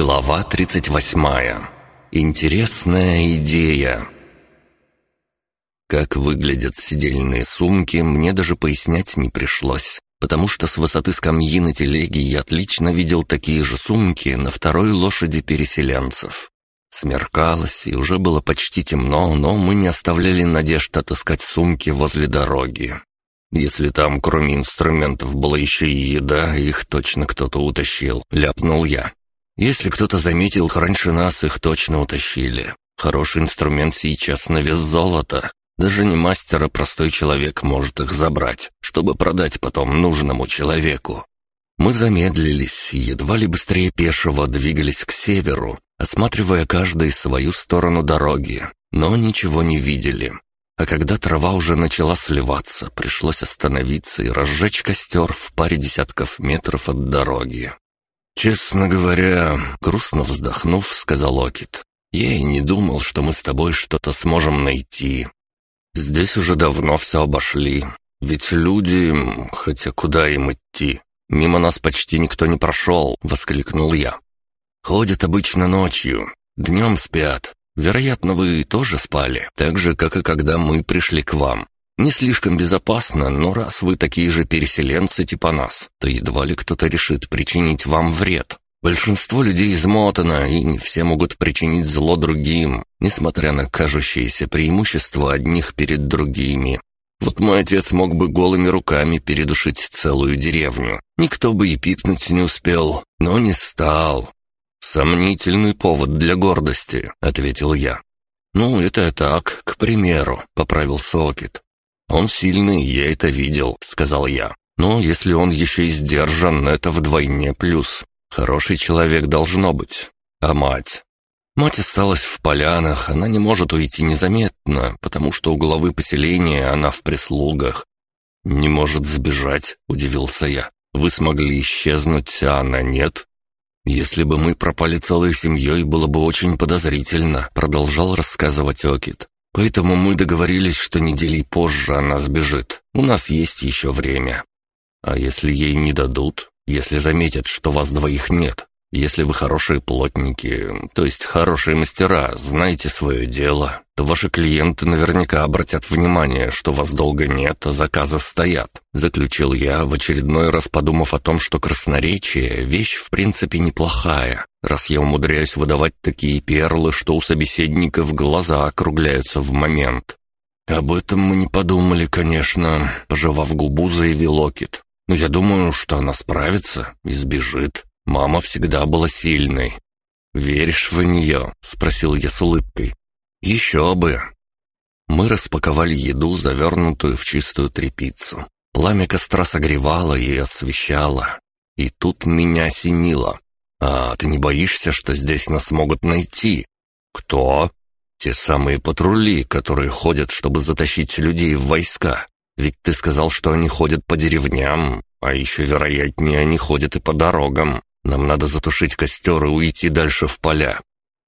Глава 38. Интересная идея. Как выглядят сидельные сумки, мне даже пояснять не пришлось, потому что с высоты скамьи на телеге я отлично видел такие же сумки на второй лошади переселенцев. Смеркалось, и уже было почти темно, но мы не оставляли надежд отыскать сумки возле дороги. Если там, кроме инструментов, была еще и еда, их точно кто-то утащил, ляпнул я. Если кто-то заметил раньше нас, их точно утащили. Хороший инструмент сейчас на вес золота. Даже не мастер, а простой человек может их забрать, чтобы продать потом нужному человеку. Мы замедлились едва ли быстрее пешего двигались к северу, осматривая каждый свою сторону дороги, но ничего не видели. А когда трава уже начала сливаться, пришлось остановиться и разжечь костер в паре десятков метров от дороги. «Честно говоря, грустно вздохнув, сказал Окит. Я и не думал, что мы с тобой что-то сможем найти. Здесь уже давно все обошли. Ведь люди... Хотя куда им идти? Мимо нас почти никто не прошел», — воскликнул я. «Ходят обычно ночью, днем спят. Вероятно, вы тоже спали, так же, как и когда мы пришли к вам. Не слишком безопасно, но раз вы такие же переселенцы типа нас, то едва ли кто-то решит причинить вам вред. Большинство людей измотано, и не все могут причинить зло другим, несмотря на кажущееся преимущество одних перед другими. Вот мой отец мог бы голыми руками передушить целую деревню. Никто бы и пикнуть не успел, но не стал. «Сомнительный повод для гордости», — ответил я. «Ну, это так, к примеру», — поправил Сокет. «Он сильный, я это видел», — сказал я. «Но если он еще и сдержан, это вдвойне плюс. Хороший человек должно быть. А мать?» Мать осталась в полянах, она не может уйти незаметно, потому что у главы поселения она в прислугах. «Не может сбежать», — удивился я. «Вы смогли исчезнуть, а она нет?» «Если бы мы пропали целой семьей, было бы очень подозрительно», — продолжал рассказывать Окит. Поэтому мы договорились, что недели позже она сбежит. У нас есть еще время. А если ей не дадут? Если заметят, что вас двоих нет? Если вы хорошие плотники, то есть хорошие мастера, знаете свое дело, то ваши клиенты наверняка обратят внимание, что вас долго нет, а заказы стоят. Заключил я, в очередной раз подумав о том, что красноречие – вещь в принципе неплохая, раз я умудряюсь выдавать такие перлы, что у собеседников глаза округляются в момент. «Об этом мы не подумали, конечно», – пожевав губу, заявил Окит. «Но я думаю, что она справится и сбежит». Мама всегда была сильной. «Веришь в нее?» — спросил я с улыбкой. «Еще бы!» Мы распаковали еду, завернутую в чистую тряпицу. Пламя костра согревало и освещало. И тут меня осенило. «А ты не боишься, что здесь нас могут найти?» «Кто?» «Те самые патрули, которые ходят, чтобы затащить людей в войска. Ведь ты сказал, что они ходят по деревням, а еще вероятнее они ходят и по дорогам. Нам надо затушить костер и уйти дальше в поля».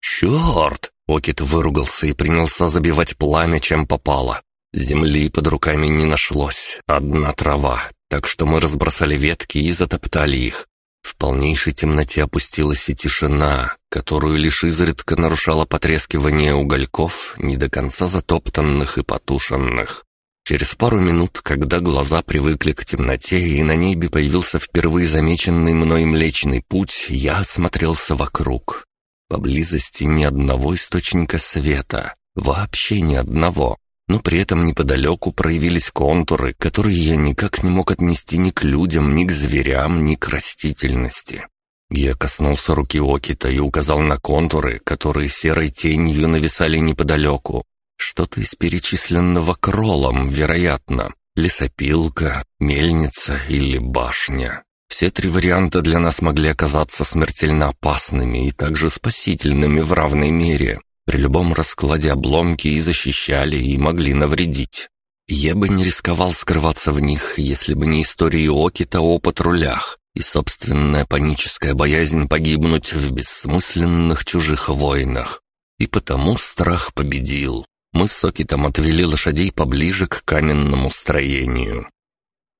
«Черт!» — Окит выругался и принялся забивать пламя, чем попало. Земли под руками не нашлось, одна трава, так что мы разбросали ветки и затоптали их. В полнейшей темноте опустилась и тишина, которую лишь изредка нарушало потрескивание угольков, не до конца затоптанных и потушенных. Через пару минут, когда глаза привыкли к темноте и на небе появился впервые замеченный мной Млечный Путь, я осмотрелся вокруг. Поблизости ни одного источника света, вообще ни одного. Но при этом неподалеку проявились контуры, которые я никак не мог отнести ни к людям, ни к зверям, ни к растительности. Я коснулся руки Окита и указал на контуры, которые серой тенью нависали неподалеку, что-то из перечисленного кролом, вероятно. Лесопилка, мельница или башня. Все три варианта для нас могли оказаться смертельно опасными и также спасительными в равной мере. При любом раскладе обломки и защищали, и могли навредить. Я бы не рисковал скрываться в них, если бы не истории Окита о патрулях и собственная паническая боязнь погибнуть в бессмысленных чужих войнах. И потому страх победил. Мы с Сокитом отвели лошадей поближе к каменному строению.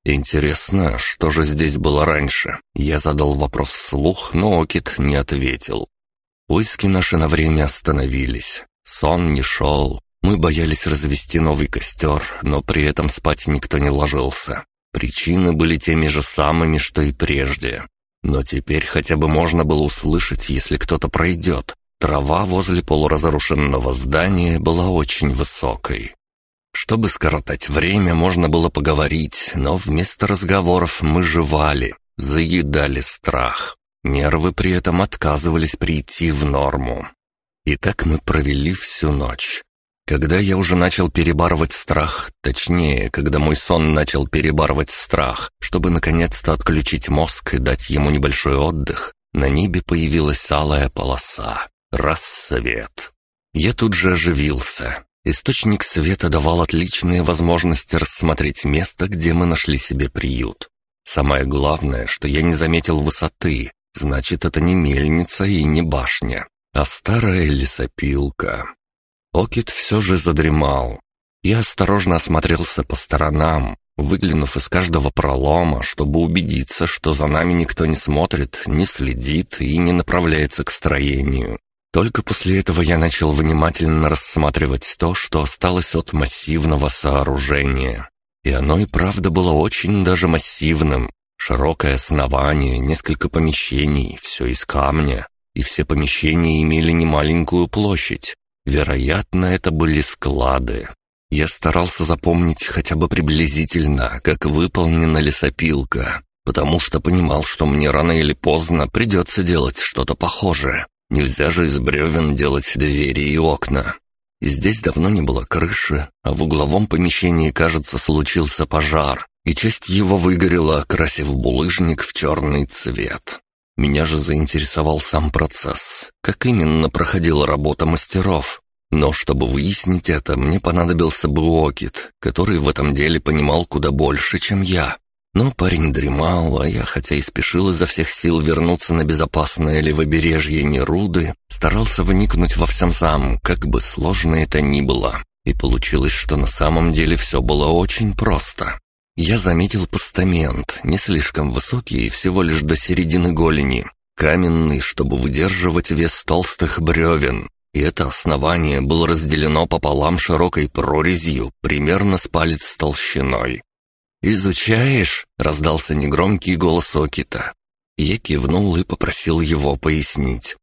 «Интересно, что же здесь было раньше?» Я задал вопрос вслух, но Окит не ответил. Поиски наши на время остановились. Сон не шел. Мы боялись развести новый костер, но при этом спать никто не ложился. Причины были теми же самыми, что и прежде. Но теперь хотя бы можно было услышать, если кто-то пройдет. Трава возле полуразрушенного здания была очень высокой. Чтобы скоротать время, можно было поговорить, но вместо разговоров мы жевали, заедали страх. Нервы при этом отказывались прийти в норму. И так мы провели всю ночь. Когда я уже начал перебарывать страх, точнее, когда мой сон начал перебарывать страх, чтобы наконец-то отключить мозг и дать ему небольшой отдых, на небе появилась алая полоса. Рассвет. Я тут же оживился. Источник света давал отличные возможности рассмотреть место, где мы нашли себе приют. Самое главное, что я не заметил высоты, значит, это не мельница и не башня, а старая лесопилка. Окит все же задремал. Я осторожно осмотрелся по сторонам, выглянув из каждого пролома, чтобы убедиться, что за нами никто не смотрит, не следит и не направляется к строению. Только после этого я начал внимательно рассматривать то, что осталось от массивного сооружения. И оно и правда было очень даже массивным. Широкое основание, несколько помещений, все из камня. И все помещения имели немаленькую площадь. Вероятно, это были склады. Я старался запомнить хотя бы приблизительно, как выполнена лесопилка, потому что понимал, что мне рано или поздно придется делать что-то похожее. Нельзя же из бревен делать двери и окна. И здесь давно не было крыши, а в угловом помещении, кажется, случился пожар, и часть его выгорела, окрасив булыжник в черный цвет. Меня же заинтересовал сам процесс, как именно проходила работа мастеров. Но чтобы выяснить это, мне понадобился бы Окит, который в этом деле понимал куда больше, чем я. Но парень дремал, а я, хотя и спешил изо всех сил вернуться на безопасное левобережье Неруды, старался вникнуть во всем сам, как бы сложно это ни было. И получилось, что на самом деле все было очень просто. Я заметил постамент, не слишком высокий, всего лишь до середины голени. Каменный, чтобы выдерживать вес толстых бревен. И это основание было разделено пополам широкой прорезью, примерно с палец толщиной. «Изучаешь?» — раздался негромкий голос Окита. Я кивнул и попросил его пояснить.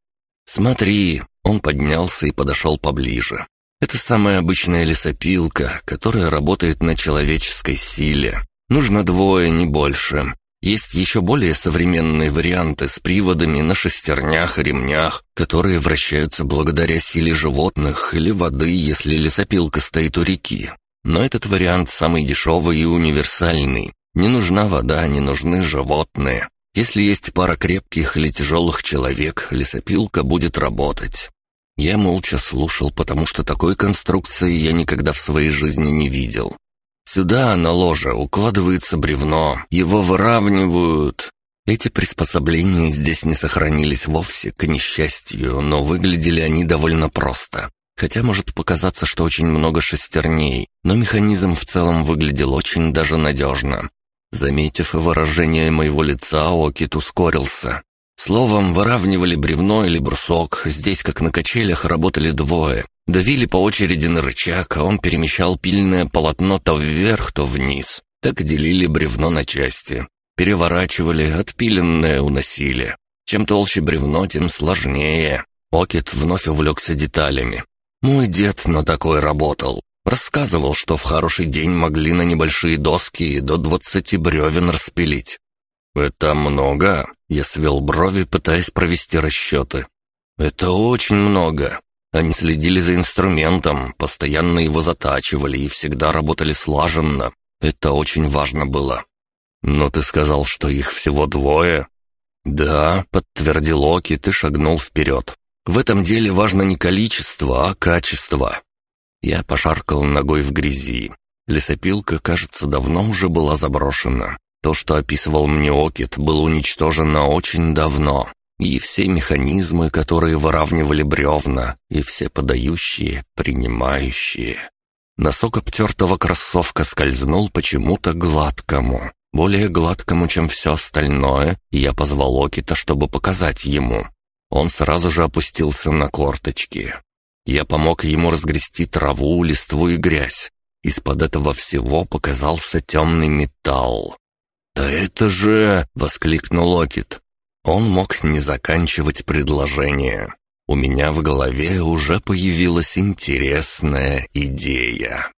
«Смотри!» — он поднялся и подошел поближе. Это самая обычная лесопилка, которая работает на человеческой силе. Нужно двое, не больше. Есть еще более современные варианты с приводами на шестернях и ремнях, которые вращаются благодаря силе животных или воды, если лесопилка стоит у реки. Но этот вариант самый дешевый и универсальный. Не нужна вода, не нужны животные. Если есть пара крепких или тяжелых человек, лесопилка будет работать. Я молча слушал, потому что такой конструкции я никогда в своей жизни не видел. Сюда, на ложе, укладывается бревно, его выравнивают. Эти приспособления здесь не сохранились вовсе, к несчастью, но выглядели они довольно просто. Хотя может показаться, что очень много шестерней, но механизм в целом выглядел очень даже надежно. Заметив выражение моего лица, Окит ускорился. Словом, выравнивали бревно или брусок, здесь, как на качелях, работали двое. Давили по очереди на рычаг, а он перемещал пильное полотно то вверх, то вниз. Так делили бревно на части. Переворачивали, отпиленное уносили. Чем толще бревно, тем сложнее. Окет вновь увлекся деталями. Мой дед на такой работал. Рассказывал, что в хороший день могли на небольшие доски до двадцати бревен распилить. «Это много?» Я свел брови, пытаясь провести расчеты. «Это очень много. Они следили за инструментом, постоянно его затачивали и всегда работали слаженно. Это очень важно было». «Но ты сказал, что их всего двое?» «Да», — подтвердил Оки, ты шагнул вперед. «В этом деле важно не количество, а качество». Я пошаркал ногой в грязи. Лесопилка, кажется, давно уже была заброшена. То, что описывал мне Окит, было уничтожено очень давно. И все механизмы, которые выравнивали бревна, и все подающие, принимающие. Носок обтертого кроссовка скользнул почему-то гладкому. Более гладкому, чем все остальное, и я позвал Окита, чтобы показать ему. Он сразу же опустился на корточки. Я помог ему разгрести траву, листву и грязь. Из-под этого всего показался темный металл. «Да это же...» — воскликнул Окит. Он мог не заканчивать предложение. У меня в голове уже появилась интересная идея.